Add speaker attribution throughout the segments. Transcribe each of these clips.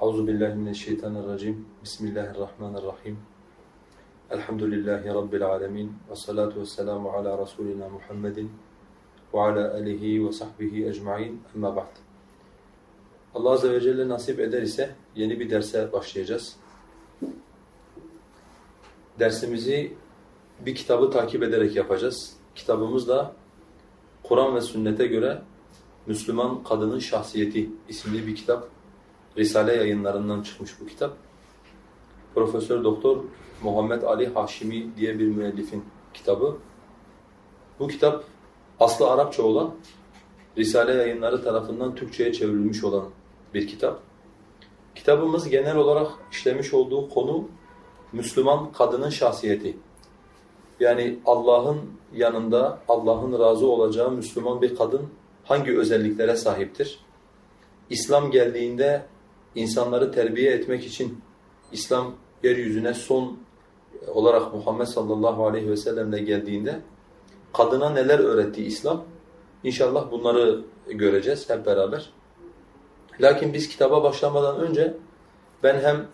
Speaker 1: Euzu billahi mineşşeytanirracim. Bismillahirrahmanirrahim. Elhamdülillahi rabbil alamin ve salatu vesselamu ala rasulina Muhammedin ve ala alihi ve sahbihi ecmaîn. Amma ba'd. Allah azze ve celle nasip eder ise yeni bir derse başlayacağız. Dersimizi bir kitabı takip ederek yapacağız. Kitabımız da Kur'an ve sünnete göre Müslüman Kadının Şahsiyeti isimli bir kitap. Risale yayınlarından çıkmış bu kitap. Profesör Doktor Muhammed Ali Haşimi diye bir müellifin kitabı. Bu kitap aslı Arapça olan, Risale yayınları tarafından Türkçe'ye çevrilmiş olan bir kitap. Kitabımız genel olarak işlemiş olduğu konu Müslüman kadının şahsiyeti. Yani Allah'ın yanında Allah'ın razı olacağı Müslüman bir kadın hangi özelliklere sahiptir? İslam geldiğinde insanları terbiye etmek için İslam yeryüzüne son olarak Muhammed sallallahu aleyhi ve sellemle geldiğinde kadına neler öğretti İslam? İnşallah bunları göreceğiz hep beraber. Lakin biz kitaba başlamadan önce ben hem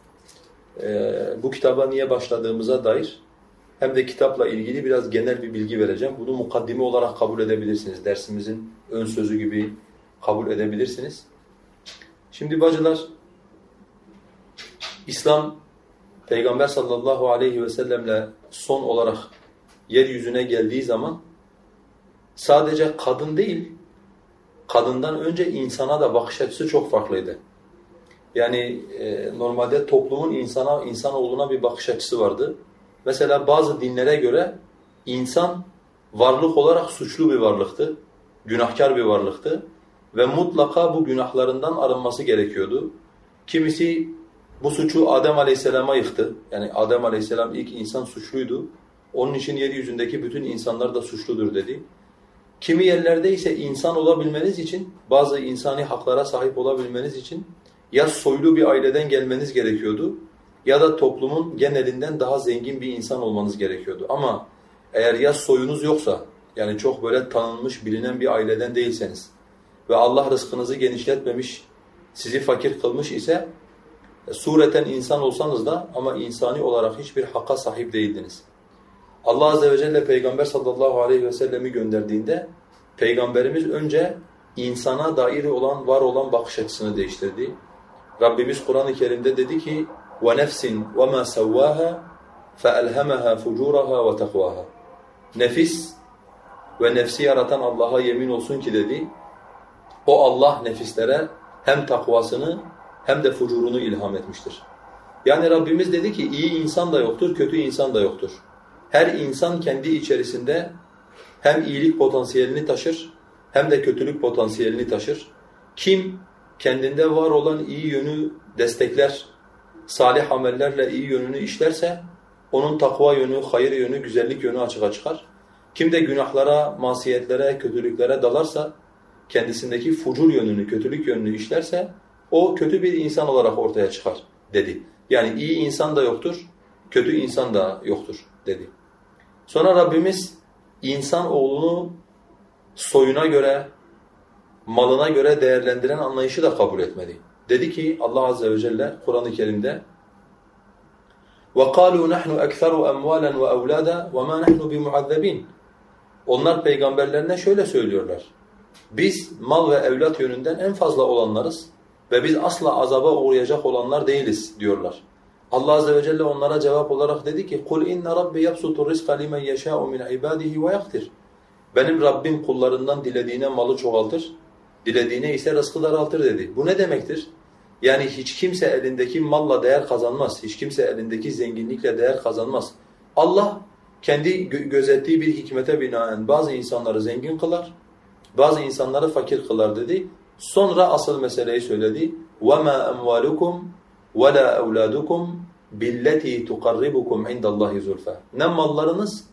Speaker 1: e, bu kitaba niye başladığımıza dair hem de kitapla ilgili biraz genel bir bilgi vereceğim. Bunu mukaddime olarak kabul edebilirsiniz. Dersimizin ön sözü gibi kabul edebilirsiniz. Şimdi bacılar, İslam Peygamber sallallahu aleyhi ve sellemle son olarak yeryüzüne geldiği zaman sadece kadın değil, kadından önce insana da bakış açısı çok farklıydı. Yani e, normalde toplumun insana, insanoğluna bir bakış açısı vardı. Mesela bazı dinlere göre insan varlık olarak suçlu bir varlıktı, günahkar bir varlıktı ve mutlaka bu günahlarından arınması gerekiyordu. Kimisi bu suçu Adem Aleyhisselam'a yıktı. Yani Adem Aleyhisselam ilk insan suçluydu. Onun için yeryüzündeki bütün insanlar da suçludur dedi. Kimi yerlerde ise insan olabilmeniz için, bazı insani haklara sahip olabilmeniz için ya soylu bir aileden gelmeniz gerekiyordu ya da toplumun genelinden daha zengin bir insan olmanız gerekiyordu. Ama eğer ya soyunuz yoksa, yani çok böyle tanınmış, bilinen bir aileden değilseniz ve Allah rızkınızı genişletmemiş, sizi fakir kılmış ise sureten insan olsanız da ama insani olarak hiçbir hakka sahip değildiniz. Allah Azze ve Celle Peygamber sallallahu aleyhi ve sellemi gönderdiğinde Peygamberimiz önce insana dair olan, var olan bakış açısını değiştirdi. Rabbimiz Kur'an-ı Kerim'de dedi ki وَنَفْسٍ وَمَا سَوَّاهَا فَأَلْهَمَهَا فُجُورَهَا وَتَقْوَاهَا Nefis ve nefsi yaratan Allah'a yemin olsun ki dedi, o Allah nefislere hem takvasını hem de fucurunu ilham etmiştir. Yani Rabbimiz dedi ki iyi insan da yoktur, kötü insan da yoktur. Her insan kendi içerisinde hem iyilik potansiyelini taşır hem de kötülük potansiyelini taşır. Kim kendinde var olan iyi yönü destekler, salih amellerle iyi yönünü işlerse onun takva yönü, hayır yönü, güzellik yönü açığa çıkar. Kim de günahlara, masiyetlere, kötülüklere dalarsa kendisindeki fucur yönünü, kötülük yönünü işlerse o kötü bir insan olarak ortaya çıkar dedi. Yani iyi insan da yoktur, kötü insan da yoktur dedi. Sonra Rabbimiz insan oğlunu soyuna göre, malına göre değerlendiren anlayışı da kabul etmedi. Dedi ki Allah Azze ve Celle Kur'an-ı Kerim'de وَقَالُوا نَحْنُ أَكْثَرُ أَمْوَالًا وَأَوْلَادًا وَمَا نَحْنُ بِمُعَذَّبِينَ Onlar peygamberlerine şöyle söylüyorlar. Biz mal ve evlat yönünden en fazla olanlarız ve biz asla azaba uğrayacak olanlar değiliz diyorlar. Allah azze ve celle onlara cevap olarak dedi ki kul inna rabbi yabsutur rizqa limen yasha'u min ibadihi ve. Benim Rabbim kullarından dilediğine malı çoğaltır, dilediğine ise rızkı daraltır dedi. Bu ne demektir? Yani hiç kimse elindeki malla değer kazanmaz, hiç kimse elindeki zenginlikle değer kazanmaz. Allah kendi gözettiği bir hikmete binaen bazı insanları zengin kılar, bazı insanları fakir kılar dedi. Sonra asıl meseleyi söyledi. وَمَا أَمْوَالُكُمْ وَلَا أَوْلَادُكُمْ بِالَّتِي تُقَرِّبُكُمْ عِنْدَ اللّٰهِ زُلْفَى Ne mallarınız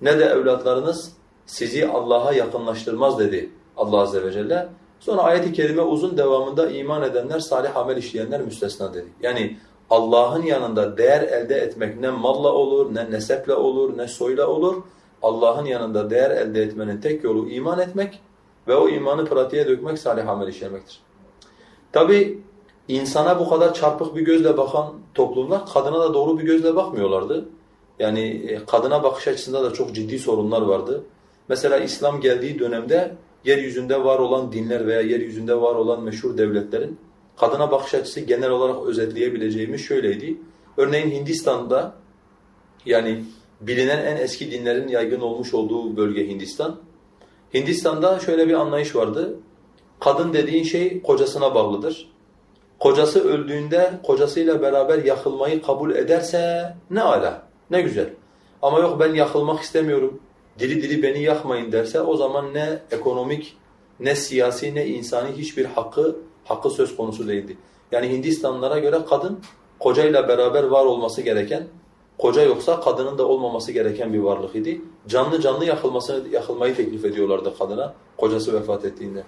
Speaker 1: ne de evlatlarınız sizi Allah'a yakınlaştırmaz dedi Allah Azze ve Celle. Sonra ayet-i kerime uzun devamında iman edenler, salih amel işleyenler müstesna dedi. Yani Allah'ın yanında değer elde etmek ne malla olur, ne neseple olur, ne soyla olur. Allah'ın yanında değer elde etmenin tek yolu iman etmek ve o imanı pratiğe dökmek salih amel işlemektir. Tabi insana bu kadar çarpık bir gözle bakan toplumlar kadına da doğru bir gözle bakmıyorlardı. Yani e, kadına bakış açısında da çok ciddi sorunlar vardı. Mesela İslam geldiği dönemde yeryüzünde var olan dinler veya yeryüzünde var olan meşhur devletlerin kadına bakış açısı genel olarak özetleyebileceğimiz şöyleydi. Örneğin Hindistan'da yani bilinen en eski dinlerin yaygın olmuş olduğu bölge Hindistan. Hindistan'da şöyle bir anlayış vardı. Kadın dediğin şey kocasına bağlıdır. Kocası öldüğünde kocasıyla beraber yakılmayı kabul ederse ne ala, ne güzel. Ama yok ben yakılmak istemiyorum, diri diri beni yakmayın derse o zaman ne ekonomik, ne siyasi, ne insani hiçbir hakkı hakkı söz konusu değildi. Yani Hindistanlılara göre kadın kocayla beraber var olması gereken, koca yoksa kadının da olmaması gereken bir varlık idi. Canlı canlı yakılmasını yakılmayı teklif ediyorlardı kadına kocası vefat ettiğinde.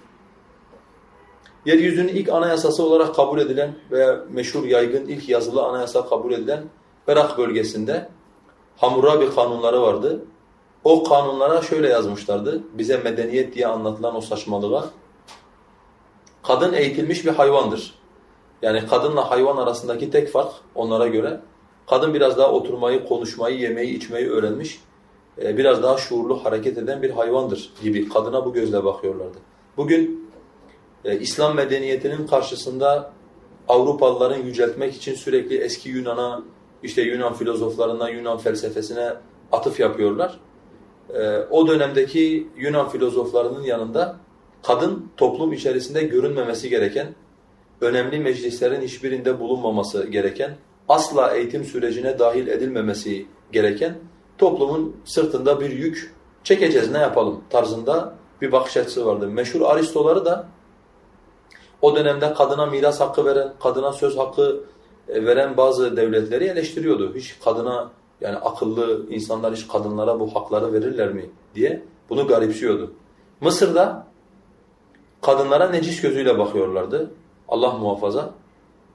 Speaker 1: Yeryüzünün ilk anayasası olarak kabul edilen veya meşhur yaygın ilk yazılı anayasa kabul edilen Irak bölgesinde Hammurabi kanunları vardı. O kanunlara şöyle yazmışlardı. Bize medeniyet diye anlatılan o saçmalığa. Kadın eğitilmiş bir hayvandır. Yani kadınla hayvan arasındaki tek fark onlara göre kadın biraz daha oturmayı, konuşmayı, yemeği, içmeyi öğrenmiş, e, biraz daha şuurlu hareket eden bir hayvandır gibi kadına bu gözle bakıyorlardı. Bugün e, İslam medeniyetinin karşısında Avrupalıların yüceltmek için sürekli eski Yunan'a, işte Yunan filozoflarından Yunan felsefesine atıf yapıyorlar. E, o dönemdeki Yunan filozoflarının yanında kadın toplum içerisinde görünmemesi gereken, önemli meclislerin hiçbirinde bulunmaması gereken, asla eğitim sürecine dahil edilmemesi gereken, toplumun sırtında bir yük çekeceğiz ne yapalım tarzında bir bakış açısı vardı. Meşhur Aristoları da o dönemde kadına miras hakkı veren, kadına söz hakkı e, veren bazı devletleri eleştiriyordu. Hiç kadına yani akıllı insanlar hiç kadınlara bu hakları verirler mi diye bunu garipsiyordu. Mısır'da kadınlara necis gözüyle bakıyorlardı. Allah muhafaza.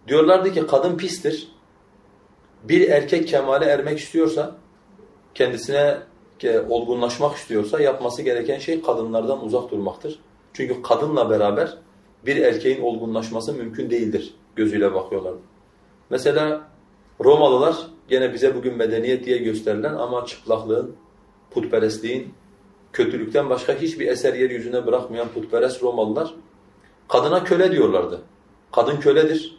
Speaker 1: Diyorlardı ki kadın pistir. Bir erkek kemale ermek istiyorsa, kendisine olgunlaşmak istiyorsa yapması gereken şey kadınlardan uzak durmaktır. Çünkü kadınla beraber bir erkeğin olgunlaşması mümkün değildir gözüyle bakıyorlar. Mesela Romalılar gene bize bugün medeniyet diye gösterilen ama çıplaklığın, putperestliğin, kötülükten başka hiçbir eser yeryüzüne bırakmayan putperest Romalılar kadına köle diyorlardı. Kadın köledir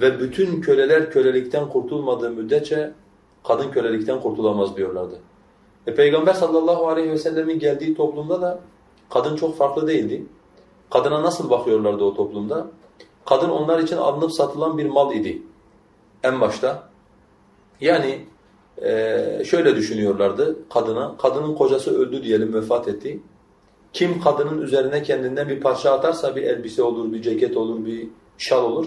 Speaker 1: ve bütün köleler kölelikten kurtulmadığı müddetçe kadın kölelikten kurtulamaz diyorlardı. E Peygamber sallallahu aleyhi ve sellemin geldiği toplumda da kadın çok farklı değildi. Kadına nasıl bakıyorlardı o toplumda? Kadın onlar için alınıp satılan bir mal idi en başta. Yani e, şöyle düşünüyorlardı kadına, kadının kocası öldü diyelim vefat etti. Kim kadının üzerine kendinden bir parça atarsa bir elbise olur, bir ceket olur, bir şal olur.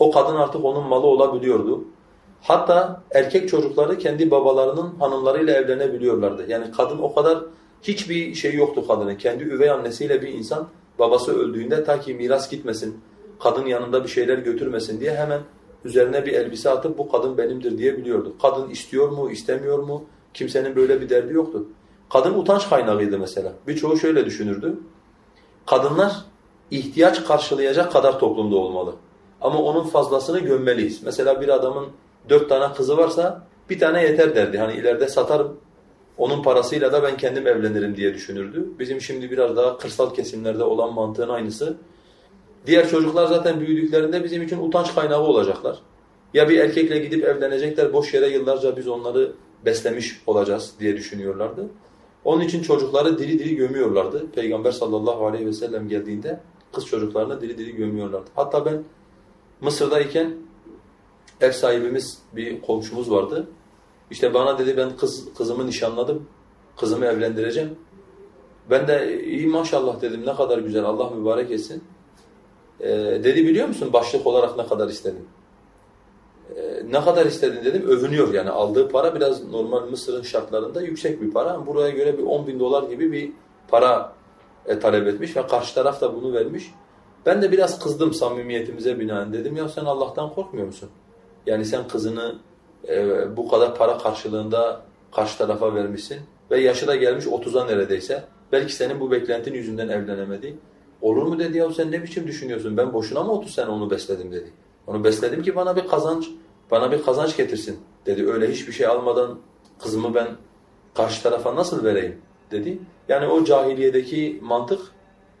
Speaker 1: O kadın artık onun malı olabiliyordu. Hatta erkek çocukları kendi babalarının hanımlarıyla evlenebiliyorlardı. Yani kadın o kadar hiçbir şey yoktu kadının. Kendi üvey annesiyle bir insan babası öldüğünde ta ki miras gitmesin, kadın yanında bir şeyler götürmesin diye hemen üzerine bir elbise atıp bu kadın benimdir diye biliyordu. Kadın istiyor mu, istemiyor mu? Kimsenin böyle bir derdi yoktu. Kadın utanç kaynağıydı mesela. Birçoğu şöyle düşünürdü. Kadınlar ihtiyaç karşılayacak kadar toplumda olmalı. Ama onun fazlasını gömmeliyiz. Mesela bir adamın dört tane kızı varsa bir tane yeter derdi. Hani ileride satarım, onun parasıyla da ben kendim evlenirim diye düşünürdü. Bizim şimdi biraz daha kırsal kesimlerde olan mantığın aynısı. Diğer çocuklar zaten büyüdüklerinde bizim için utanç kaynağı olacaklar. Ya bir erkekle gidip evlenecekler, boş yere yıllarca biz onları beslemiş olacağız diye düşünüyorlardı. Onun için çocukları diri diri gömüyorlardı. Peygamber sallallahu aleyhi ve sellem geldiğinde kız çocuklarını diri diri gömüyorlardı. Hatta ben Mısır'dayken ev sahibimiz bir komşumuz vardı. İşte bana dedi ben kız kızımı nişanladım. Kızımı evlendireceğim. Ben de iyi maşallah dedim ne kadar güzel Allah mübarek etsin. Ee, dedi biliyor musun başlık olarak ne kadar istedim? Ee, ne kadar istedin dedim övünüyor yani aldığı para biraz normal Mısır'ın şartlarında yüksek bir para. Buraya göre bir 10 bin dolar gibi bir para e, talep etmiş ve karşı taraf da bunu vermiş. Ben de biraz kızdım samimiyetimize binaen dedim ya sen Allah'tan korkmuyor musun? Yani sen kızını e, bu kadar para karşılığında karşı tarafa vermişsin ve yaşı da gelmiş 30'a neredeyse. Belki senin bu beklentin yüzünden evlenemedi. Olur mu dedi ya sen ne biçim düşünüyorsun ben boşuna mı 30 sene onu besledim dedi. Onu besledim ki bana bir kazanç, bana bir kazanç getirsin dedi. Öyle hiçbir şey almadan kızımı ben karşı tarafa nasıl vereyim dedi. Yani o cahiliyedeki mantık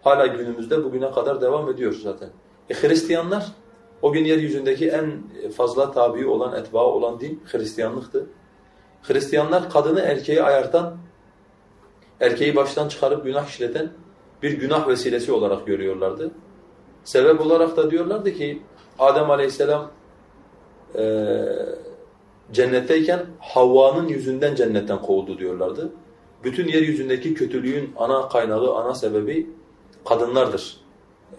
Speaker 1: hala günümüzde bugüne kadar devam ediyor zaten. E Hristiyanlar o gün yeryüzündeki en fazla tabi olan, etbaa olan din Hristiyanlıktı. Hristiyanlar kadını erkeği ayartan, erkeği baştan çıkarıp günah işleten bir günah vesilesi olarak görüyorlardı. Sebep olarak da diyorlardı ki Adem Aleyhisselam e, cennetteyken Havva'nın yüzünden cennetten kovuldu diyorlardı. Bütün yeryüzündeki kötülüğün ana kaynağı, ana sebebi kadınlardır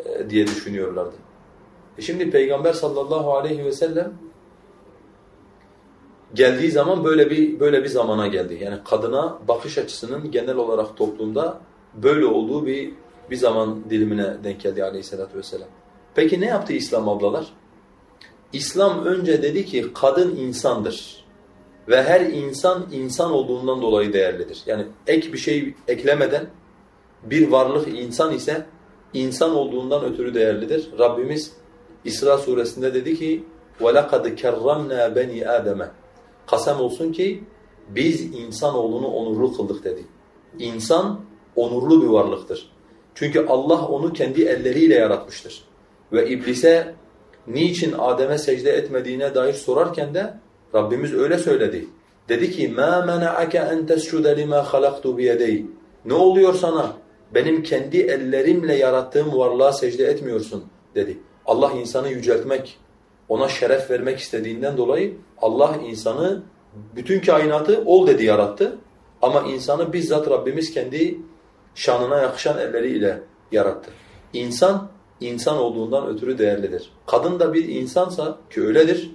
Speaker 1: e, diye düşünüyorlardı. E şimdi Peygamber sallallahu aleyhi ve sellem geldiği zaman böyle bir böyle bir zamana geldi. Yani kadına bakış açısının genel olarak toplumda böyle olduğu bir bir zaman dilimine denk geldi aleyhissalatü vesselam. Peki ne yaptı İslam ablalar? İslam önce dedi ki kadın insandır ve her insan insan olduğundan dolayı değerlidir. Yani ek bir şey eklemeden bir varlık insan ise insan olduğundan ötürü değerlidir. Rabbimiz İsra suresinde dedi ki وَلَقَدْ كَرَّمْنَا بَنِي آدَمَ Kasem olsun ki biz insanoğlunu onurlu kıldık dedi. İnsan onurlu bir varlıktır. Çünkü Allah onu kendi elleriyle yaratmıştır. Ve iblise niçin Adem'e secde etmediğine dair sorarken de Rabbimiz öyle söyledi. Dedi ki مَا مَنَعَكَ أَنْ تَسْجُدَ لِمَا خَلَقْتُ بِيَدَيْهِ Ne oluyor sana? Benim kendi ellerimle yarattığım varlığa secde etmiyorsun dedi. Allah insanı yüceltmek, ona şeref vermek istediğinden dolayı Allah insanı bütün kainatı ol dedi yarattı. Ama insanı bizzat Rabbimiz kendi şanına yakışan elleriyle yarattı. İnsan, insan olduğundan ötürü değerlidir. Kadın da bir insansa ki öyledir.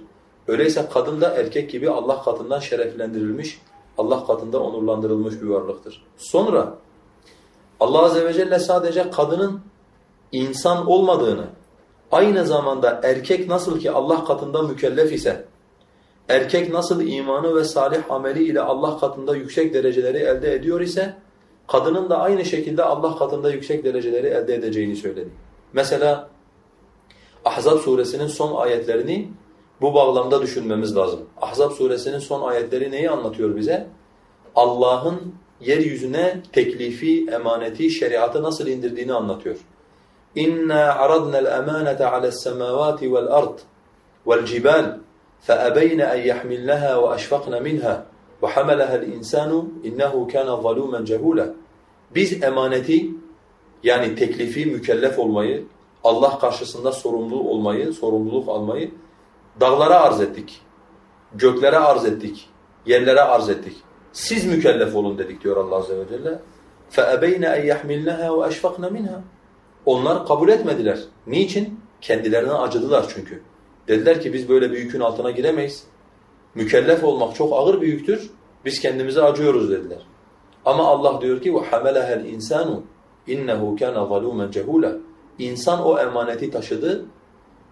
Speaker 1: Öyleyse kadın da erkek gibi Allah katından şereflendirilmiş, Allah katında onurlandırılmış bir varlıktır. Sonra Allah Azze ve Celle sadece kadının insan olmadığını, aynı zamanda erkek nasıl ki Allah katında mükellef ise, erkek nasıl imanı ve salih ameli ile Allah katında yüksek dereceleri elde ediyor ise, kadının da aynı şekilde Allah katında yüksek dereceleri elde edeceğini söyledi. Mesela Ahzab suresinin son ayetlerini bu bağlamda düşünmemiz lazım. Ahzab suresinin son ayetleri neyi anlatıyor bize? Allah'ın yeryüzüne teklifi, emaneti, şeriatı nasıl indirdiğini anlatıyor. İnna aradna al-amanata ala's-semawati vel-ard vel-cibal فأبين أن يحملنها وأشفقن منها وحملها الإنسان إنه كان ظلوما جهولا Biz emaneti yani teklifi, mükellef olmayı, Allah karşısında sorumlu olmayı, sorumluluk almayı dağlara arz ettik. Göklere arz ettik. Yerlere arz ettik. Siz mükellef olun dedik diyor Allah Azze ve Celle. فَأَبَيْنَ اَنْ يَحْمِلْنَهَا وَأَشْفَقْنَ مِنْهَا Onlar kabul etmediler. Niçin? Kendilerine acıdılar çünkü. Dediler ki biz böyle bir yükün altına giremeyiz. Mükellef olmak çok ağır bir yüktür. Biz kendimize acıyoruz dediler. Ama Allah diyor ki وَحَمَلَهَا الْاِنْسَانُ اِنَّهُ كَانَ ظَلُومًا جَهُولًا İnsan o emaneti taşıdı.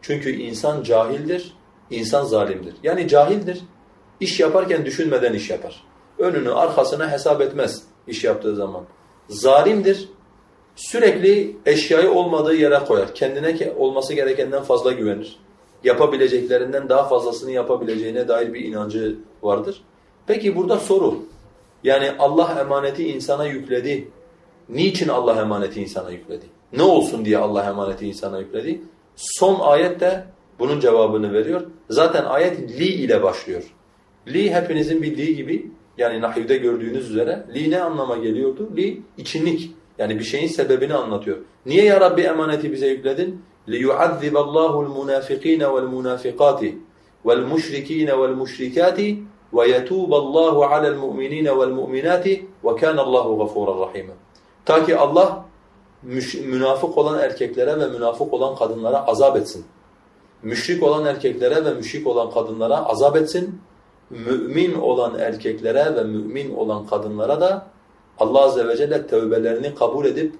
Speaker 1: Çünkü insan cahildir, insan zalimdir. Yani cahildir. İş yaparken düşünmeden iş yapar. Önünü arkasına hesap etmez iş yaptığı zaman. Zalimdir. Sürekli eşyayı olmadığı yere koyar. Kendine olması gerekenden fazla güvenir. Yapabileceklerinden daha fazlasını yapabileceğine dair bir inancı vardır. Peki burada soru. Yani Allah emaneti insana yükledi. Niçin Allah emaneti insana yükledi? Ne olsun diye Allah emaneti insana yükledi? Son ayet de bunun cevabını veriyor. Zaten ayet li ile başlıyor. Li hepinizin bildiği gibi yani nahivde gördüğünüz üzere li ne anlama geliyordu? Li içinlik. Yani bir şeyin sebebini anlatıyor. Niye ya Rabbi emaneti bize yükledin? لِيُعَذِّبَ اللّٰهُ الْمُنَافِقِينَ وَالْمُنَافِقَاتِ وَالْمُشْرِكِينَ وَالْمُشْرِكَاتِ وَيَتُوبَ اللّٰهُ عَلَى الْمُؤْمِنِينَ وَالْمُؤْمِنَاتِ وَكَانَ اللّٰهُ غَفُورًا رَحِيمًا Ta ki Allah münafık olan erkeklere ve münafık olan kadınlara azap etsin. Müşrik olan erkeklere ve müşrik olan kadınlara azap etsin. Mümin olan erkeklere ve mümin olan kadınlara da Allah Azze ve Celle tövbelerini kabul edip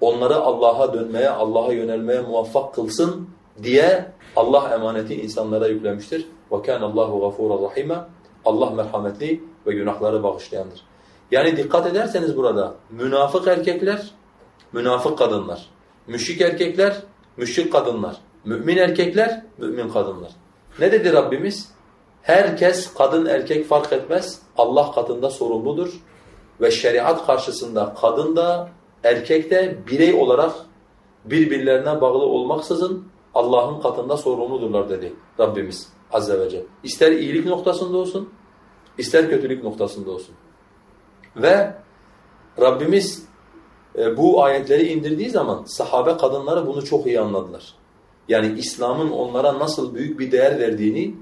Speaker 1: onları Allah'a dönmeye, Allah'a yönelmeye muvaffak kılsın diye Allah emaneti insanlara yüklemiştir. وَكَانَ اللّٰهُ غَفُورًا رَحِيمًا Allah merhametli ve günahları bağışlayandır. Yani dikkat ederseniz burada münafık erkekler, münafık kadınlar, müşrik erkekler, müşrik kadınlar. Mümin erkekler, mümin kadınlar. Ne dedi Rabbimiz? Herkes kadın erkek fark etmez. Allah katında sorumludur. Ve şeriat karşısında kadın da erkek de birey olarak birbirlerine bağlı olmaksızın Allah'ın katında sorumludurlar dedi Rabbimiz Azze ve Celle. İster iyilik noktasında olsun, ister kötülük noktasında olsun. Ve Rabbimiz e, bu ayetleri indirdiği zaman sahabe kadınları bunu çok iyi anladılar. Yani İslam'ın onlara nasıl büyük bir değer verdiğini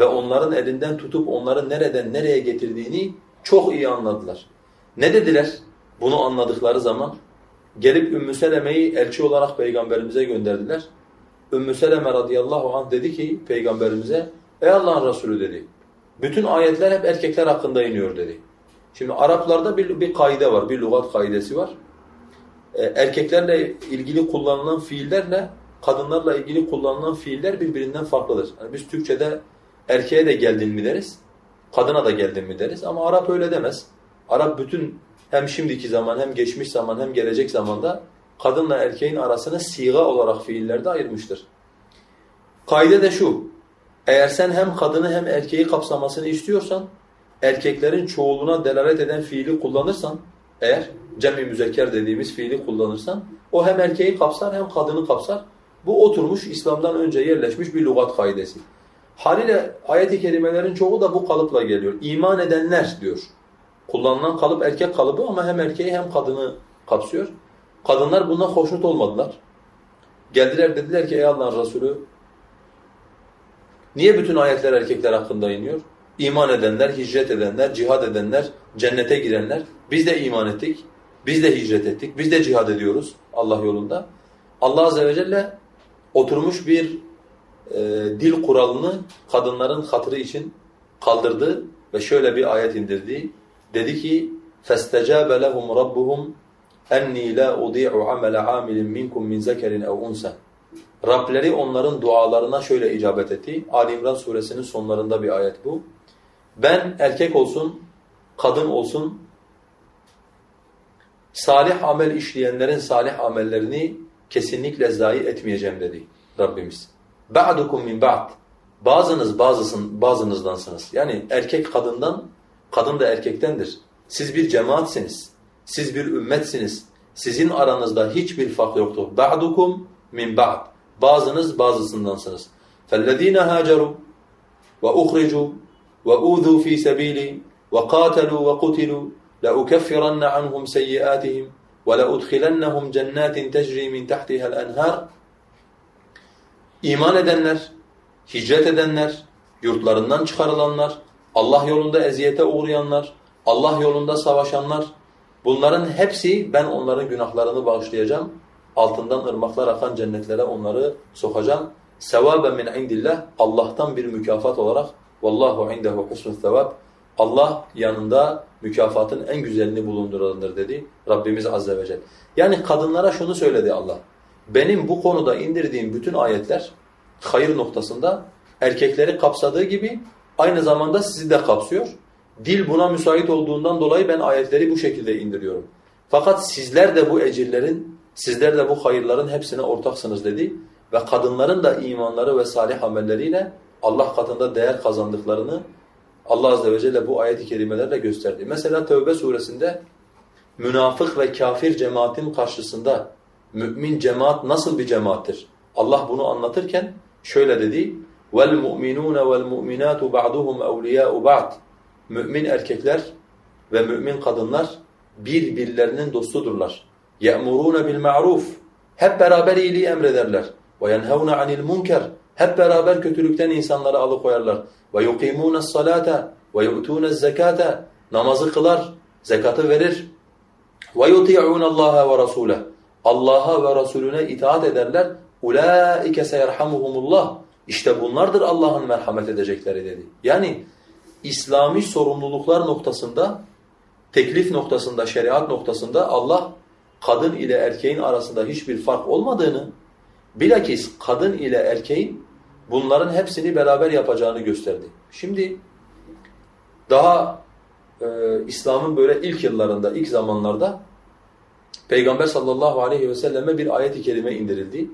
Speaker 1: ve onların elinden tutup onları nereden nereye getirdiğini çok iyi anladılar. Ne dediler bunu anladıkları zaman? Gelip Ümmü Seleme'yi elçi olarak peygamberimize gönderdiler. Ümmü Seleme radıyallahu anh dedi ki peygamberimize Ey Allah'ın Resulü dedi. Bütün ayetler hep erkekler hakkında iniyor dedi. Şimdi Araplarda bir, bir kaide var, bir lügat kaidesi var. Ee, erkeklerle ilgili kullanılan fiillerle kadınlarla ilgili kullanılan fiiller birbirinden farklıdır. Yani biz Türkçe'de erkeğe de geldin mi deriz, kadına da geldin mi deriz ama Arap öyle demez. Arap bütün hem şimdiki zaman hem geçmiş zaman hem gelecek zamanda kadınla erkeğin arasını siga olarak fiillerde ayırmıştır. Kaide de şu, eğer sen hem kadını hem erkeği kapsamasını istiyorsan, erkeklerin çoğuluna delalet eden fiili kullanırsan, eğer cem-i müzekker dediğimiz fiili kullanırsan, o hem erkeği kapsar hem kadını kapsar. Bu oturmuş, İslam'dan önce yerleşmiş bir lügat kaidesi. Haliyle ayet-i kerimelerin çoğu da bu kalıpla geliyor. İman edenler diyor. Kullanılan kalıp erkek kalıbı ama hem erkeği hem kadını kapsıyor. Kadınlar bundan hoşnut olmadılar. Geldiler dediler ki ey Allah'ın Resulü niye bütün ayetler erkekler hakkında iniyor? İman edenler, hicret edenler, cihad edenler, cennete girenler. Biz de iman ettik, biz de hicret ettik, biz de cihad ediyoruz Allah yolunda. Allah Azze ve Celle oturmuş bir e, dil kuralını kadınların hatırı için kaldırdı ve şöyle bir ayet indirdi. Dedi ki فَاسْتَجَابَ لَهُمْ رَبُّهُمْ اَنِّي لَا اُضِيعُ عَمَلَ عَامِلٍ مِنْكُمْ مِنْ زَكَرٍ اَوْ اُنْسَ Rableri onların dualarına şöyle icabet etti. Ali İmran suresinin sonlarında bir ayet bu. Ben erkek olsun, kadın olsun, salih amel işleyenlerin salih amellerini kesinlikle zayi etmeyeceğim dedi Rabbimiz. بَعْدُكُمْ min ba'd. Bazınız bazısın, bazınızdansınız. Yani erkek kadından, kadın da erkektendir. Siz bir cemaatsiniz. Siz bir ümmetsiniz. Sizin aranızda hiçbir fark yoktur. بَعْدُكُمْ min ba'd. Bazınız bazısındansınız. فَالَّذ۪ينَ هَاجَرُوا وَاُخْرِجُوا وَاُوذُوا ف۪ي سَب۪يلِي وَقَاتَلُوا وَقُتِلُوا لَأُكَفِّرَنَّ عَنْهُمْ سَيِّئَاتِهِمْ وَلَأُدْخِلَنَّهُمْ جَنَّاتٍ تَجْرِي مِنْ تَحْتِهَا الْأَنْهَارِ İman edenler, hicret edenler, yurtlarından çıkarılanlar, Allah yolunda eziyete uğrayanlar, Allah yolunda savaşanlar, bunların hepsi ben onların günahlarını bağışlayacağım. Altından ırmaklar akan cennetlere onları sokacağım. Sevaben min indillah, Allah'tan bir mükafat olarak vallahu indehu husnul sevab. Allah yanında mükafatın en güzelini bulundurandır dedi Rabbimiz azze ve celle. Yani kadınlara şunu söyledi Allah. Benim bu konuda indirdiğim bütün ayetler hayır noktasında erkekleri kapsadığı gibi aynı zamanda sizi de kapsıyor. Dil buna müsait olduğundan dolayı ben ayetleri bu şekilde indiriyorum. Fakat sizler de bu ecirlerin, sizler de bu hayırların hepsine ortaksınız dedi. Ve kadınların da imanları ve salih amelleriyle Allah katında değer kazandıklarını Allah Azze ve Celle bu ayet-i kerimelerle gösterdi. Mesela Tevbe suresinde münafık ve kafir cemaatin karşısında Mümin cemaat nasıl bir cemaattir? Allah bunu anlatırken şöyle dedi: "Vel-mu'minûne vel-mu'minâtu ba'duhum evliyâ'u. Mümin erkekler ve mümin kadınlar birbirlerinin dostudurlar. "Ye'murûne bil-ma'rûf." Hep beraber iyiliği emrederler. "Ve yenhevne anil-munker." Hep beraber kötülükten insanları alıkoyarlar. "Ve yuqîmûne's salâte ve yu'tûne'z zekâte." Namazı kılar, zekatı verir. "Ve yuti'ûne Allâhe ve rasûlehu." Allah'a ve Resulüne itaat ederler. Ulaike seyerhamuhumullah. İşte bunlardır Allah'ın merhamet edecekleri dedi. Yani İslami sorumluluklar noktasında, teklif noktasında, şeriat noktasında Allah kadın ile erkeğin arasında hiçbir fark olmadığını, bilakis kadın ile erkeğin bunların hepsini beraber yapacağını gösterdi. Şimdi daha e, İslam'ın böyle ilk yıllarında, ilk zamanlarda Peygamber sallallahu aleyhi ve selleme bir ayet-i kerime indirildi.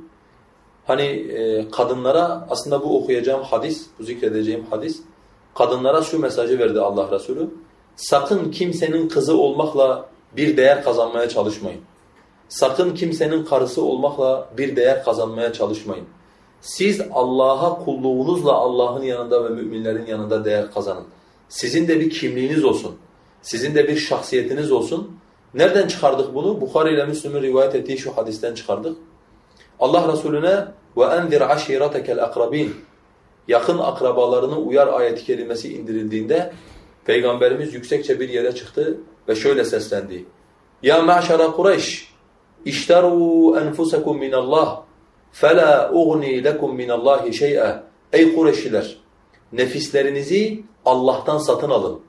Speaker 1: Hani e, kadınlara aslında bu okuyacağım hadis, bu zikredeceğim hadis kadınlara şu mesajı verdi Allah Resulü. Sakın kimsenin kızı olmakla bir değer kazanmaya çalışmayın. Sakın kimsenin karısı olmakla bir değer kazanmaya çalışmayın. Siz Allah'a kulluğunuzla Allah'ın yanında ve müminlerin yanında değer kazanın. Sizin de bir kimliğiniz olsun. Sizin de bir şahsiyetiniz olsun. Nereden çıkardık bunu? Bukhari ile Müslüm'ün rivayet ettiği şu hadisten çıkardık. Allah Resulüne وَاَنْذِرْ عَشِيرَتَكَ الْاَقْرَب۪ينَ Yakın akrabalarını uyar ayeti kelimesi indirildiğinde Peygamberimiz yüksekçe bir yere çıktı ve şöyle seslendi. Ya ma'şara Kureyş iştaru enfusakum min Allah fela ugni lekum min Allahi şey'a. Ey Kureyşliler nefislerinizi Allah'tan satın alın.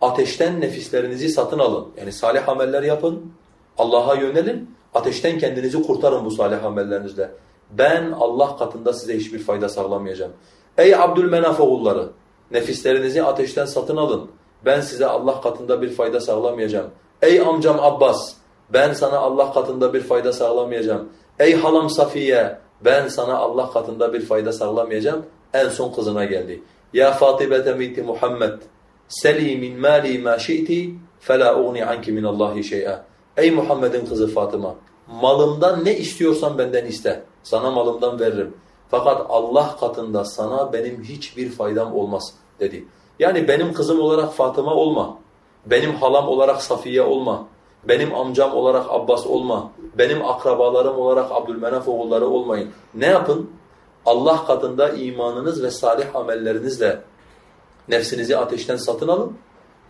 Speaker 1: Ateşten nefislerinizi satın alın. Yani salih ameller yapın. Allah'a yönelin. Ateşten kendinizi kurtarın bu salih amellerinizle. Ben Allah katında size hiçbir fayda sağlamayacağım. Ey Abdülmenaf oğulları! Nefislerinizi ateşten satın alın. Ben size Allah katında bir fayda sağlamayacağım. Ey amcam Abbas! Ben sana Allah katında bir fayda sağlamayacağım. Ey halam Safiye! Ben sana Allah katında bir fayda sağlamayacağım. En son kızına geldi. Ya Fatibete binti Muhammed! Seli min mali ma şi'ti fela ugni anki min Allahi şey'a. Ey Muhammed'in kızı Fatıma! Malımdan ne istiyorsan benden iste. Sana malımdan veririm. Fakat Allah katında sana benim hiçbir faydam olmaz dedi. Yani benim kızım olarak Fatıma olma. Benim halam olarak Safiye olma. Benim amcam olarak Abbas olma. Benim akrabalarım olarak Abdülmenaf oğulları olmayın. Ne yapın? Allah katında imanınız ve salih amellerinizle nefsinizi ateşten satın alın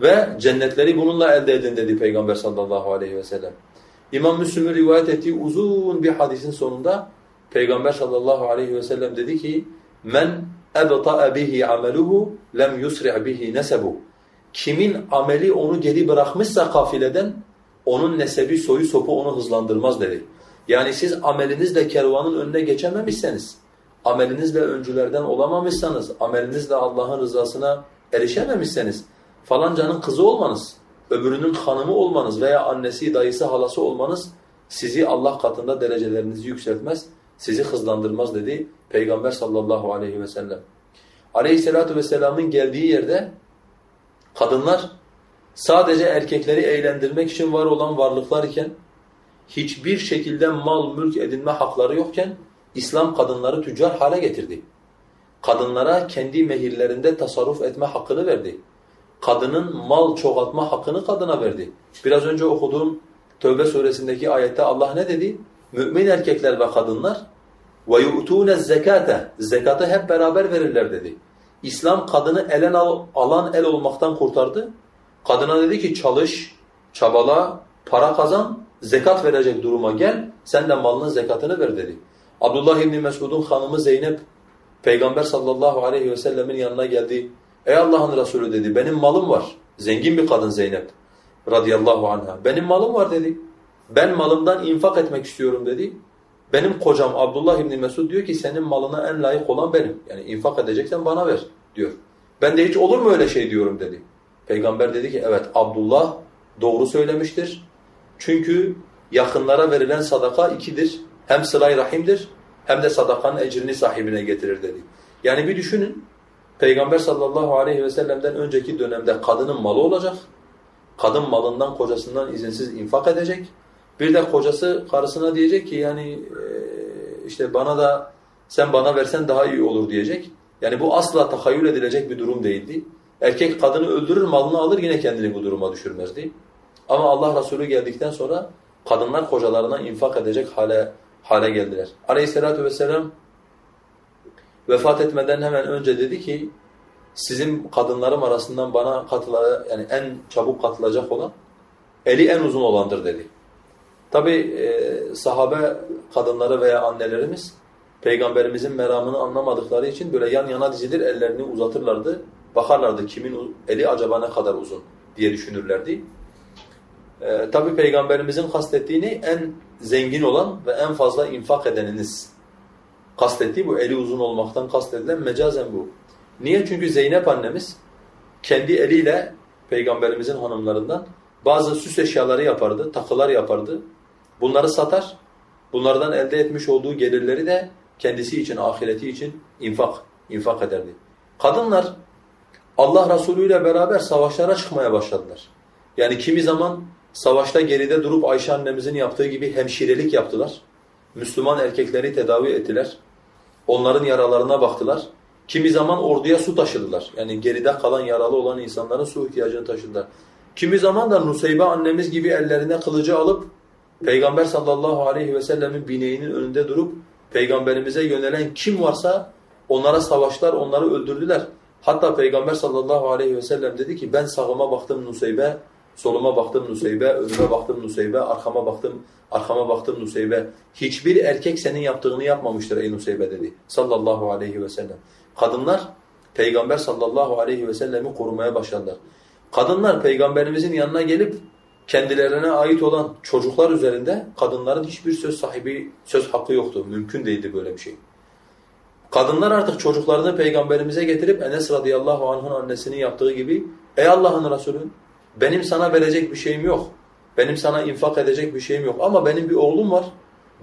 Speaker 1: ve cennetleri bununla elde edin dedi Peygamber sallallahu aleyhi ve sellem. İmam Müslim'in rivayet ettiği uzun bir hadisin sonunda Peygamber sallallahu aleyhi ve sellem dedi ki men ebta'a bihi ameluhu lem yusri' bihi nesebu. Kimin ameli onu geri bırakmışsa kafileden onun nesebi soyu sopu onu hızlandırmaz dedi. Yani siz amelinizle kervanın önüne geçememişseniz, amelinizle öncülerden olamamışsanız, amelinizle Allah'ın rızasına erişememişseniz falancanın kızı olmanız, öbürünün hanımı olmanız veya annesi, dayısı, halası olmanız sizi Allah katında derecelerinizi yükseltmez sizi hızlandırmaz dedi Peygamber sallallahu aleyhi ve sellem. Aleyhissalatu vesselam'ın geldiği yerde kadınlar sadece erkekleri eğlendirmek için var olan varlıklar iken hiçbir şekilde mal, mülk edinme hakları yokken İslam kadınları tüccar hale getirdi. Kadınlara kendi mehirlerinde tasarruf etme hakkını verdi. Kadının mal çoğaltma hakkını kadına verdi. Biraz önce okuduğum Tövbe suresindeki ayette Allah ne dedi? Mümin erkekler ve kadınlar yu'tûne zekate zekatı hep beraber verirler dedi. İslam kadını elen al, alan el olmaktan kurtardı. Kadına dedi ki çalış, çabala, para kazan, zekat verecek duruma gel, sen de malının zekatını ver dedi. Abdullah İbni Mesud'un hanımı Zeynep, Peygamber sallallahu aleyhi ve sellemin yanına geldi. Ey Allah'ın Resulü dedi, benim malım var. Zengin bir kadın Zeynep radıyallahu anha. Benim malım var dedi. Ben malımdan infak etmek istiyorum dedi. Benim kocam Abdullah İbni Mesud diyor ki senin malına en layık olan benim. Yani infak edeceksen bana ver diyor. Ben de hiç olur mu öyle şey diyorum dedi. Peygamber dedi ki evet Abdullah doğru söylemiştir. Çünkü yakınlara verilen sadaka ikidir. Hem sılay rahimdir hem de sadakanın ecrini sahibine getirir dedi. Yani bir düşünün Peygamber sallallahu aleyhi ve sellem'den önceki dönemde kadının malı olacak. Kadın malından kocasından izinsiz infak edecek. Bir de kocası karısına diyecek ki yani işte bana da sen bana versen daha iyi olur diyecek. Yani bu asla tahayyül edilecek bir durum değildi. Erkek kadını öldürür, malını alır yine kendini bu duruma düşürmezdi. Ama Allah Resulü geldikten sonra kadınlar kocalarına infak edecek hale hale geldiler. Aleyhissalatu vesselam vefat etmeden hemen önce dedi ki sizin kadınlarım arasından bana katıla yani en çabuk katılacak olan eli en uzun olandır dedi. Tabi e, sahabe kadınları veya annelerimiz peygamberimizin meramını anlamadıkları için böyle yan yana dizilir ellerini uzatırlardı. Bakarlardı kimin eli acaba ne kadar uzun diye düşünürlerdi. E, Tabi peygamberimizin kastettiğini en zengin olan ve en fazla infak edeniniz kastettiği bu eli uzun olmaktan kastedilen mecazen bu. Niye? Çünkü Zeynep annemiz kendi eliyle peygamberimizin hanımlarından bazı süs eşyaları yapardı, takılar yapardı. Bunları satar, bunlardan elde etmiş olduğu gelirleri de kendisi için, ahireti için infak, infak ederdi. Kadınlar Allah Resulü ile beraber savaşlara çıkmaya başladılar. Yani kimi zaman savaşta geride durup Ayşe annemizin yaptığı gibi hemşirelik yaptılar. Müslüman erkekleri tedavi ettiler. Onların yaralarına baktılar. Kimi zaman orduya su taşıdılar. Yani geride kalan yaralı olan insanların su ihtiyacını taşıdılar. Kimi zaman da Nuseybe annemiz gibi ellerine kılıcı alıp Peygamber sallallahu aleyhi ve sellemin bineğinin önünde durup Peygamberimize yönelen kim varsa onlara savaşlar, onları öldürdüler. Hatta Peygamber sallallahu aleyhi ve sellem dedi ki ben sağıma baktım Nuseybe, soluma baktım Nuseybe, önüme baktım Nuseybe, arkama baktım, arkama baktım Nuseybe. Hiçbir erkek senin yaptığını yapmamıştır ey Nuseybe dedi sallallahu aleyhi ve sellem. Kadınlar Peygamber sallallahu aleyhi ve sellemi korumaya başladılar. Kadınlar Peygamberimizin yanına gelip kendilerine ait olan çocuklar üzerinde kadınların hiçbir söz sahibi, söz hakkı yoktu. Mümkün değildi böyle bir şey. Kadınlar artık çocuklarını peygamberimize getirip Enes radıyallahu anh'ın annesinin yaptığı gibi Ey Allah'ın Resulü benim sana verecek bir şeyim yok. Benim sana infak edecek bir şeyim yok ama benim bir oğlum var.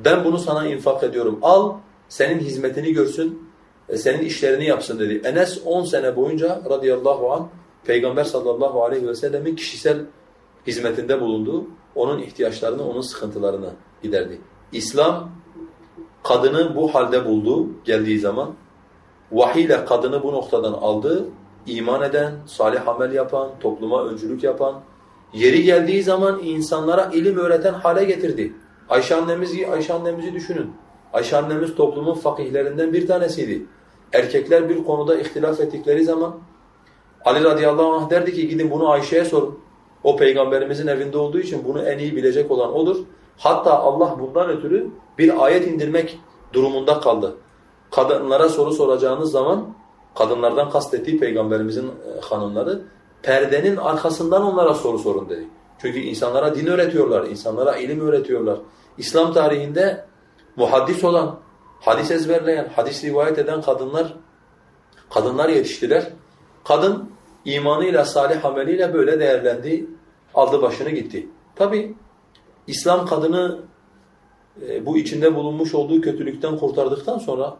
Speaker 1: Ben bunu sana infak ediyorum. Al senin hizmetini görsün, e, senin işlerini yapsın dedi. Enes 10 sene boyunca radıyallahu anh Peygamber sallallahu aleyhi ve sellemin kişisel hizmetinde bulundu. Onun ihtiyaçlarını, onun sıkıntılarını giderdi. İslam kadını bu halde buldu geldiği zaman. Vahiy ile kadını bu noktadan aldı. İman eden, salih amel yapan, topluma öncülük yapan, yeri geldiği zaman insanlara ilim öğreten hale getirdi. Ayşe annemizi, Ayşe annemizi düşünün. Ayşe annemiz toplumun fakihlerinden bir tanesiydi. Erkekler bir konuda ihtilaf ettikleri zaman Ali radıyallahu anh derdi ki gidin bunu Ayşe'ye sorun. O peygamberimizin evinde olduğu için bunu en iyi bilecek olan odur. Hatta Allah bundan ötürü bir ayet indirmek durumunda kaldı. Kadınlara soru soracağınız zaman kadınlardan kastettiği peygamberimizin e, hanımları perdenin arkasından onlara soru sorun dedi. Çünkü insanlara din öğretiyorlar, insanlara ilim öğretiyorlar. İslam tarihinde muhaddis olan, hadis ezberleyen, hadis rivayet eden kadınlar kadınlar yetiştiler. Kadın imanıyla, salih ameliyle böyle değerlendi, aldı başını gitti. Tabi İslam kadını e, bu içinde bulunmuş olduğu kötülükten kurtardıktan sonra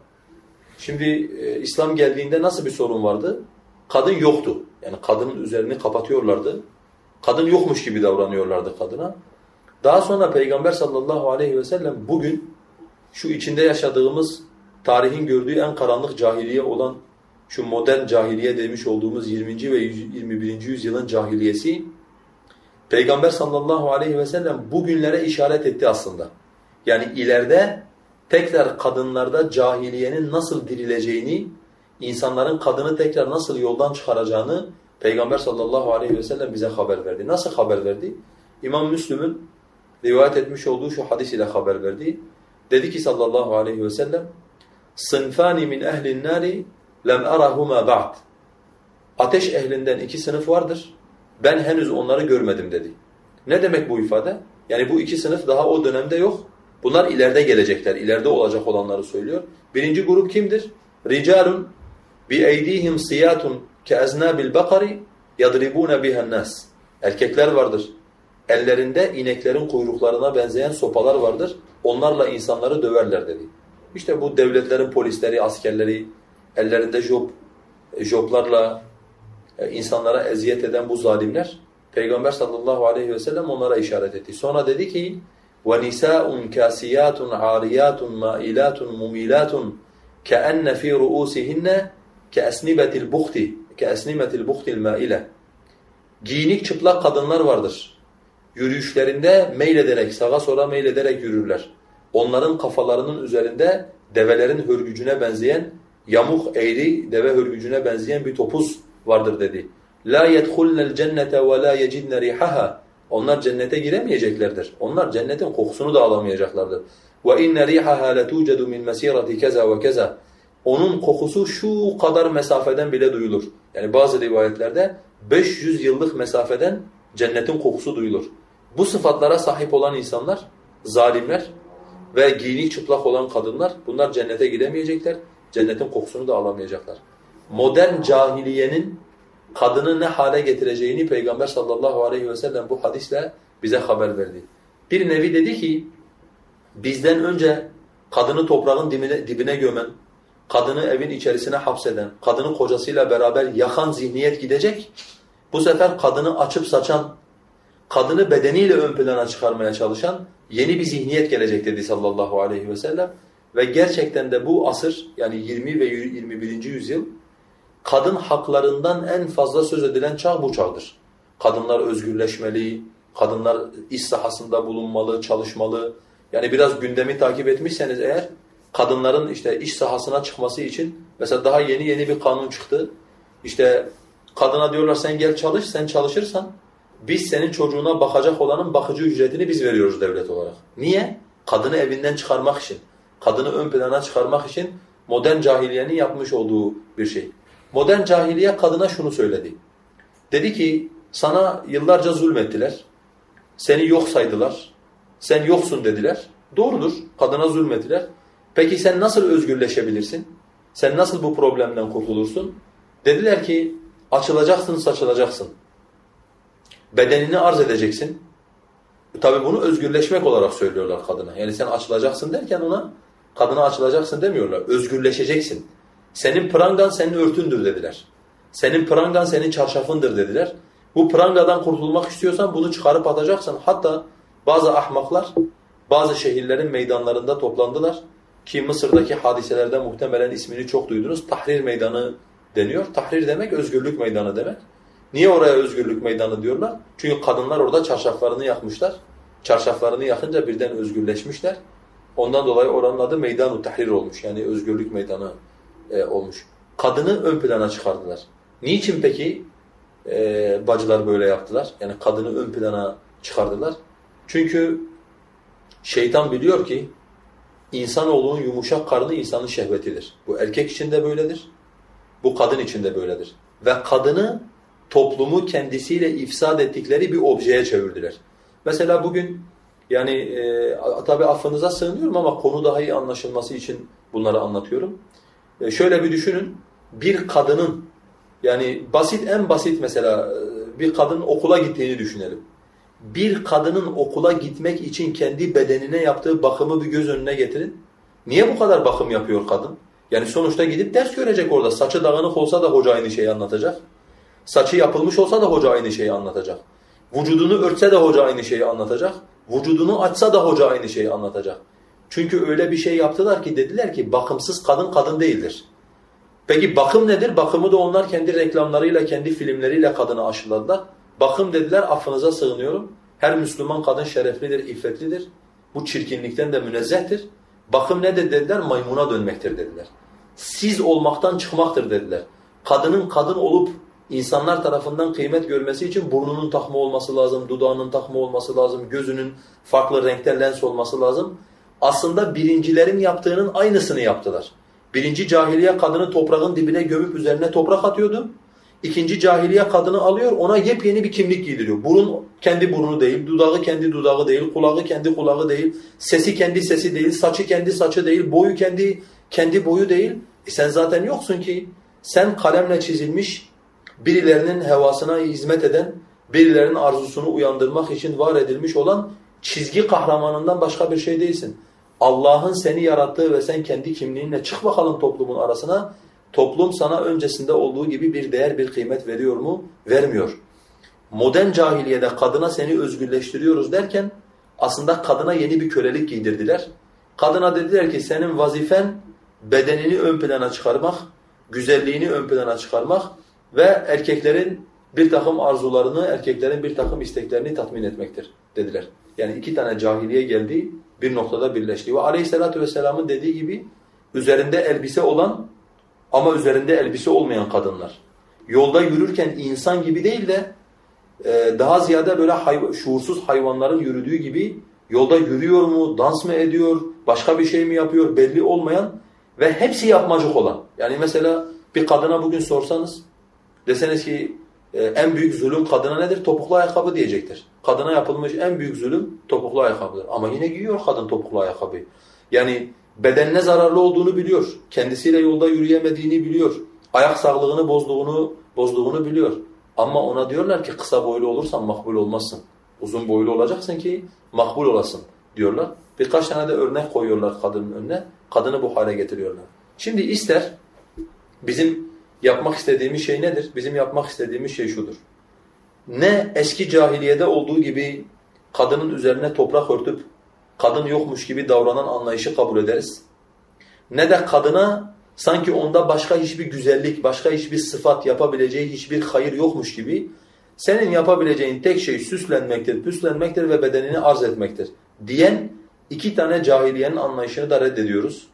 Speaker 1: şimdi e, İslam geldiğinde nasıl bir sorun vardı? Kadın yoktu. Yani kadının üzerini kapatıyorlardı. Kadın yokmuş gibi davranıyorlardı kadına. Daha sonra Peygamber sallallahu aleyhi ve sellem bugün şu içinde yaşadığımız tarihin gördüğü en karanlık cahiliye olan şu modern cahiliye demiş olduğumuz 20. ve 21. yüzyılın cahiliyesi Peygamber sallallahu aleyhi ve sellem bugünlere işaret etti aslında. Yani ileride tekrar kadınlarda cahiliyenin nasıl dirileceğini, insanların kadını tekrar nasıl yoldan çıkaracağını Peygamber sallallahu aleyhi ve sellem bize haber verdi. Nasıl haber verdi? İmam Müslüm'ün rivayet etmiş olduğu şu hadis ile haber verdi. Dedi ki sallallahu aleyhi ve sellem "Sınfani min ehlin nari lem arahuma ba'd." Ateş ehlinden iki sınıf vardır. Ben henüz onları görmedim dedi. Ne demek bu ifade? Yani bu iki sınıf daha o dönemde yok. Bunlar ileride gelecekler, ileride olacak olanları söylüyor. Birinci grup kimdir? Bi eydihim siyatun ke'aznabil bakari yadribuna biha'n nas. Erkekler vardır. Ellerinde ineklerin kuyruklarına benzeyen sopalar vardır. Onlarla insanları döverler dedi. İşte bu devletlerin polisleri, askerleri ellerinde job, joblarla e, insanlara eziyet eden bu zalimler Peygamber sallallahu aleyhi ve sellem onlara işaret etti. Sonra dedi ki وَنِسَاءٌ كَاسِيَاتٌ عَارِيَاتٌ مَائِلَاتٌ مُمِيلَاتٌ كَأَنَّ فِي رُؤُوسِهِنَّ كَأَسْنِبَةِ الْبُخْتِ كَأَسْنِبَةِ الْبُخْتِ الْمَائِلَةِ Giyinik çıplak kadınlar vardır. Yürüyüşlerinde meylederek, sağa sola meylederek yürürler. Onların kafalarının üzerinde develerin hörgücüne benzeyen, yamuk eğri deve hörgücüne benzeyen bir topuz vardır dedi. La yedhulnel cennete ve la yecidne rihaha. onlar cennete giremeyeceklerdir. Onlar cennetin kokusunu da alamayacaklardır. Rihaha letucedu min mesirati keza ve keza. Onun kokusu şu kadar mesafeden bile duyulur. Yani bazı rivayetlerde 500 yıllık mesafeden cennetin kokusu duyulur. Bu sıfatlara sahip olan insanlar, zalimler ve giyini çıplak olan kadınlar bunlar cennete giremeyecekler. Cennetin kokusunu da alamayacaklar modern cahiliyenin kadını ne hale getireceğini Peygamber sallallahu aleyhi ve sellem bu hadisle bize haber verdi. Bir nevi dedi ki bizden önce kadını toprağın dibine, dibine gömen, kadını evin içerisine hapseden, kadını kocasıyla beraber yakan zihniyet gidecek. Bu sefer kadını açıp saçan, kadını bedeniyle ön plana çıkarmaya çalışan yeni bir zihniyet gelecek dedi sallallahu aleyhi ve sellem. Ve gerçekten de bu asır yani 20 ve 21. yüzyıl kadın haklarından en fazla söz edilen çağ bu çağdır. Kadınlar özgürleşmeli, kadınlar iş sahasında bulunmalı, çalışmalı. Yani biraz gündemi takip etmişseniz eğer kadınların işte iş sahasına çıkması için mesela daha yeni yeni bir kanun çıktı. İşte kadına diyorlar sen gel çalış, sen çalışırsan biz senin çocuğuna bakacak olanın bakıcı ücretini biz veriyoruz devlet olarak. Niye? Kadını evinden çıkarmak için, kadını ön plana çıkarmak için modern cahiliyenin yapmış olduğu bir şey. Modern cahiliye kadına şunu söyledi. Dedi ki sana yıllarca zulmettiler, seni yok saydılar, sen yoksun dediler. Doğrudur, kadına zulmettiler. Peki sen nasıl özgürleşebilirsin? Sen nasıl bu problemden kurtulursun? Dediler ki açılacaksın, saçılacaksın. Bedenini arz edeceksin. Tabi bunu özgürleşmek olarak söylüyorlar kadına. Yani sen açılacaksın derken ona kadına açılacaksın demiyorlar. Özgürleşeceksin. Senin prangan senin örtündür dediler. Senin prangan senin çarşafındır dediler. Bu prangadan kurtulmak istiyorsan bunu çıkarıp atacaksın. Hatta bazı ahmaklar bazı şehirlerin meydanlarında toplandılar. Ki Mısır'daki hadiselerde muhtemelen ismini çok duydunuz. Tahrir meydanı deniyor. Tahrir demek özgürlük meydanı demek. Niye oraya özgürlük meydanı diyorlar? Çünkü kadınlar orada çarşaflarını yakmışlar. Çarşaflarını yakınca birden özgürleşmişler. Ondan dolayı oranın adı meydan tahrir olmuş. Yani özgürlük meydanı e, olmuş. Kadını ön plana çıkardılar. Niçin peki e, bacılar böyle yaptılar? Yani kadını ön plana çıkardılar. Çünkü şeytan biliyor ki insanoğlunun yumuşak karnı insanın şehvetidir. Bu erkek için de böyledir. Bu kadın için de böyledir. Ve kadını toplumu kendisiyle ifsad ettikleri bir objeye çevirdiler. Mesela bugün yani e, tabi affınıza sığınıyorum ama konu daha iyi anlaşılması için bunları anlatıyorum. E, şöyle bir düşünün. Bir kadının yani basit en basit mesela e, bir kadın okula gittiğini düşünelim. Bir kadının okula gitmek için kendi bedenine yaptığı bakımı bir göz önüne getirin. Niye bu kadar bakım yapıyor kadın? Yani sonuçta gidip ders görecek orada. Saçı dağınık olsa da hoca aynı şeyi anlatacak. Saçı yapılmış olsa da hoca aynı şeyi anlatacak. Vücudunu örtse de hoca aynı şeyi anlatacak. Vücudunu açsa da hoca aynı şeyi anlatacak. Çünkü öyle bir şey yaptılar ki dediler ki bakımsız kadın kadın değildir. Peki bakım nedir? Bakımı da onlar kendi reklamlarıyla, kendi filmleriyle kadını aşıladılar. Bakım dediler affınıza sığınıyorum. Her Müslüman kadın şereflidir, iffetlidir. Bu çirkinlikten de münezzehtir. Bakım nedir dediler? Maymuna dönmektir dediler. Siz olmaktan çıkmaktır dediler. Kadının kadın olup insanlar tarafından kıymet görmesi için burnunun takma olması lazım, dudağının takma olması lazım, gözünün farklı renkte lens olması lazım. Aslında birincilerin yaptığının aynısını yaptılar. Birinci cahiliye kadını toprağın dibine gömüp üzerine toprak atıyordu. İkinci cahiliye kadını alıyor, ona yepyeni bir kimlik giydiriyor. Burun kendi burnu değil, dudağı kendi dudağı değil, kulağı kendi kulağı değil, sesi kendi sesi değil, saçı kendi saçı değil, boyu kendi kendi boyu değil. E sen zaten yoksun ki. Sen kalemle çizilmiş, birilerinin hevasına hizmet eden, birilerinin arzusunu uyandırmak için var edilmiş olan çizgi kahramanından başka bir şey değilsin. Allah'ın seni yarattığı ve sen kendi kimliğinle çık bakalım toplumun arasına. Toplum sana öncesinde olduğu gibi bir değer, bir kıymet veriyor mu? Vermiyor. Modern cahiliyede kadına seni özgürleştiriyoruz derken aslında kadına yeni bir kölelik giydirdiler. Kadına dediler ki senin vazifen bedenini ön plana çıkarmak, güzelliğini ön plana çıkarmak ve erkeklerin bir takım arzularını, erkeklerin bir takım isteklerini tatmin etmektir dediler. Yani iki tane cahiliye geldi, bir noktada birleşti. Ve aleyhissalatu vesselamın dediği gibi üzerinde elbise olan ama üzerinde elbise olmayan kadınlar. Yolda yürürken insan gibi değil de e, daha ziyade böyle hayv şuursuz hayvanların yürüdüğü gibi yolda yürüyor mu, dans mı ediyor, başka bir şey mi yapıyor belli olmayan ve hepsi yapmacık olan. Yani mesela bir kadına bugün sorsanız deseniz ki en büyük zulüm kadına nedir? Topuklu ayakkabı diyecektir. Kadına yapılmış en büyük zulüm topuklu ayakkabıdır. Ama yine giyiyor kadın topuklu ayakkabı. Yani bedenine zararlı olduğunu biliyor. Kendisiyle yolda yürüyemediğini biliyor. Ayak sağlığını bozduğunu, bozduğunu biliyor. Ama ona diyorlar ki kısa boylu olursan makbul olmazsın. Uzun boylu olacaksın ki makbul olasın diyorlar. Birkaç tane de örnek koyuyorlar kadının önüne. Kadını bu hale getiriyorlar. Şimdi ister bizim yapmak istediğimiz şey nedir? Bizim yapmak istediğimiz şey şudur. Ne eski cahiliyede olduğu gibi kadının üzerine toprak örtüp kadın yokmuş gibi davranan anlayışı kabul ederiz. Ne de kadına sanki onda başka hiçbir güzellik, başka hiçbir sıfat yapabileceği hiçbir hayır yokmuş gibi senin yapabileceğin tek şey süslenmektir, püslenmektir ve bedenini arz etmektir diyen iki tane cahiliyenin anlayışını da reddediyoruz.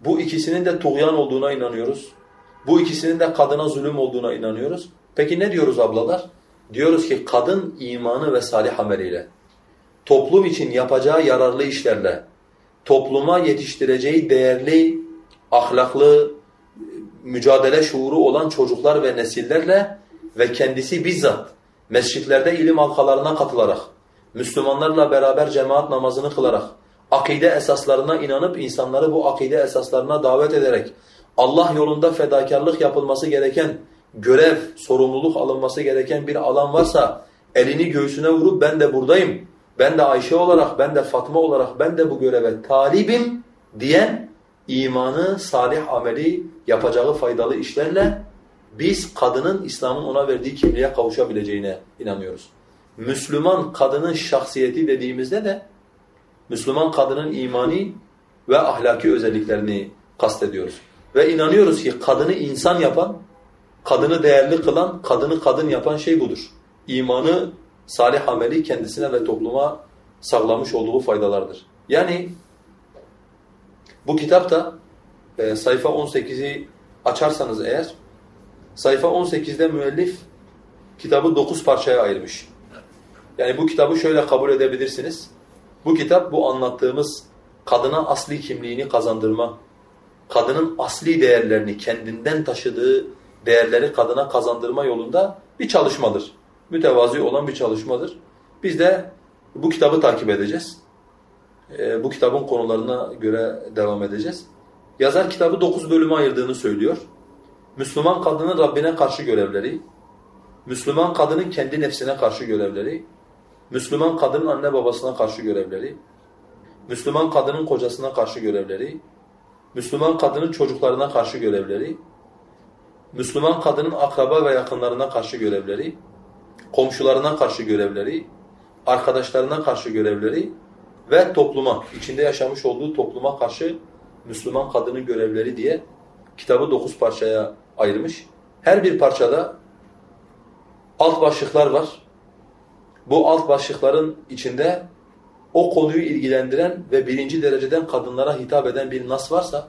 Speaker 1: Bu ikisinin de tuğyan olduğuna inanıyoruz. Bu ikisinin de kadına zulüm olduğuna inanıyoruz. Peki ne diyoruz ablalar? Diyoruz ki kadın imanı ve salih ameliyle, toplum için yapacağı yararlı işlerle, topluma yetiştireceği değerli, ahlaklı, mücadele şuuru olan çocuklar ve nesillerle ve kendisi bizzat mescitlerde ilim halkalarına katılarak, Müslümanlarla beraber cemaat namazını kılarak, akide esaslarına inanıp insanları bu akide esaslarına davet ederek, Allah yolunda fedakarlık yapılması gereken, görev, sorumluluk alınması gereken bir alan varsa elini göğsüne vurup ben de buradayım, ben de Ayşe olarak, ben de Fatma olarak ben de bu göreve talibim diyen imanı, salih ameli yapacağı faydalı işlerle biz kadının İslam'ın ona verdiği kimliğe kavuşabileceğine inanıyoruz. Müslüman kadının şahsiyeti dediğimizde de Müslüman kadının imani ve ahlaki özelliklerini kastediyoruz. Ve inanıyoruz ki kadını insan yapan, kadını değerli kılan, kadını kadın yapan şey budur. İmanı, salih ameli kendisine ve topluma sağlamış olduğu faydalardır. Yani bu kitapta e, sayfa 18'i açarsanız eğer, sayfa 18'de müellif kitabı 9 parçaya ayırmış. Yani bu kitabı şöyle kabul edebilirsiniz. Bu kitap bu anlattığımız kadına asli kimliğini kazandırma, kadının asli değerlerini, kendinden taşıdığı değerleri kadına kazandırma yolunda bir çalışmadır. Mütevazi olan bir çalışmadır. Biz de bu kitabı takip edeceğiz. Ee, bu kitabın konularına göre devam edeceğiz. Yazar kitabı dokuz bölüme ayırdığını söylüyor. Müslüman kadının Rabbine karşı görevleri, Müslüman kadının kendi nefsine karşı görevleri, Müslüman kadının anne babasına karşı görevleri, Müslüman kadının kocasına karşı görevleri, Müslüman kadının çocuklarına karşı görevleri, Müslüman kadının akraba ve yakınlarına karşı görevleri, komşularına karşı görevleri, arkadaşlarına karşı görevleri ve topluma, içinde yaşamış olduğu topluma karşı Müslüman kadının görevleri diye kitabı dokuz parçaya ayırmış. Her bir parçada alt başlıklar var. Bu alt başlıkların içinde o konuyu ilgilendiren ve birinci dereceden kadınlara hitap eden bir nas varsa,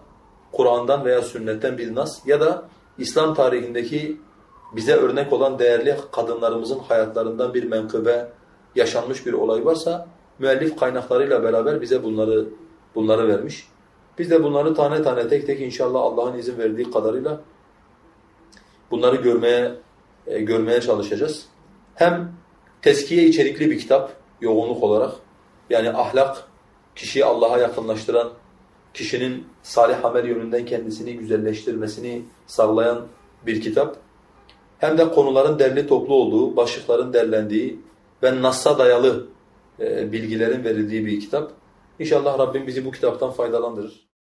Speaker 1: Kur'an'dan veya sünnetten bir nas ya da İslam tarihindeki bize örnek olan değerli kadınlarımızın hayatlarından bir menkıbe, yaşanmış bir olay varsa, müellif kaynaklarıyla beraber bize bunları bunları vermiş. Biz de bunları tane tane tek tek inşallah Allah'ın izin verdiği kadarıyla bunları görmeye e, görmeye çalışacağız. Hem teskiye içerikli bir kitap yoğunluk olarak yani ahlak kişiyi Allah'a yakınlaştıran, kişinin salih amel yönünden kendisini güzelleştirmesini sağlayan bir kitap. Hem de konuların derli toplu olduğu, başlıkların derlendiği ve Nas'a dayalı e, bilgilerin verildiği bir kitap. İnşallah Rabbim bizi bu kitaptan faydalandırır.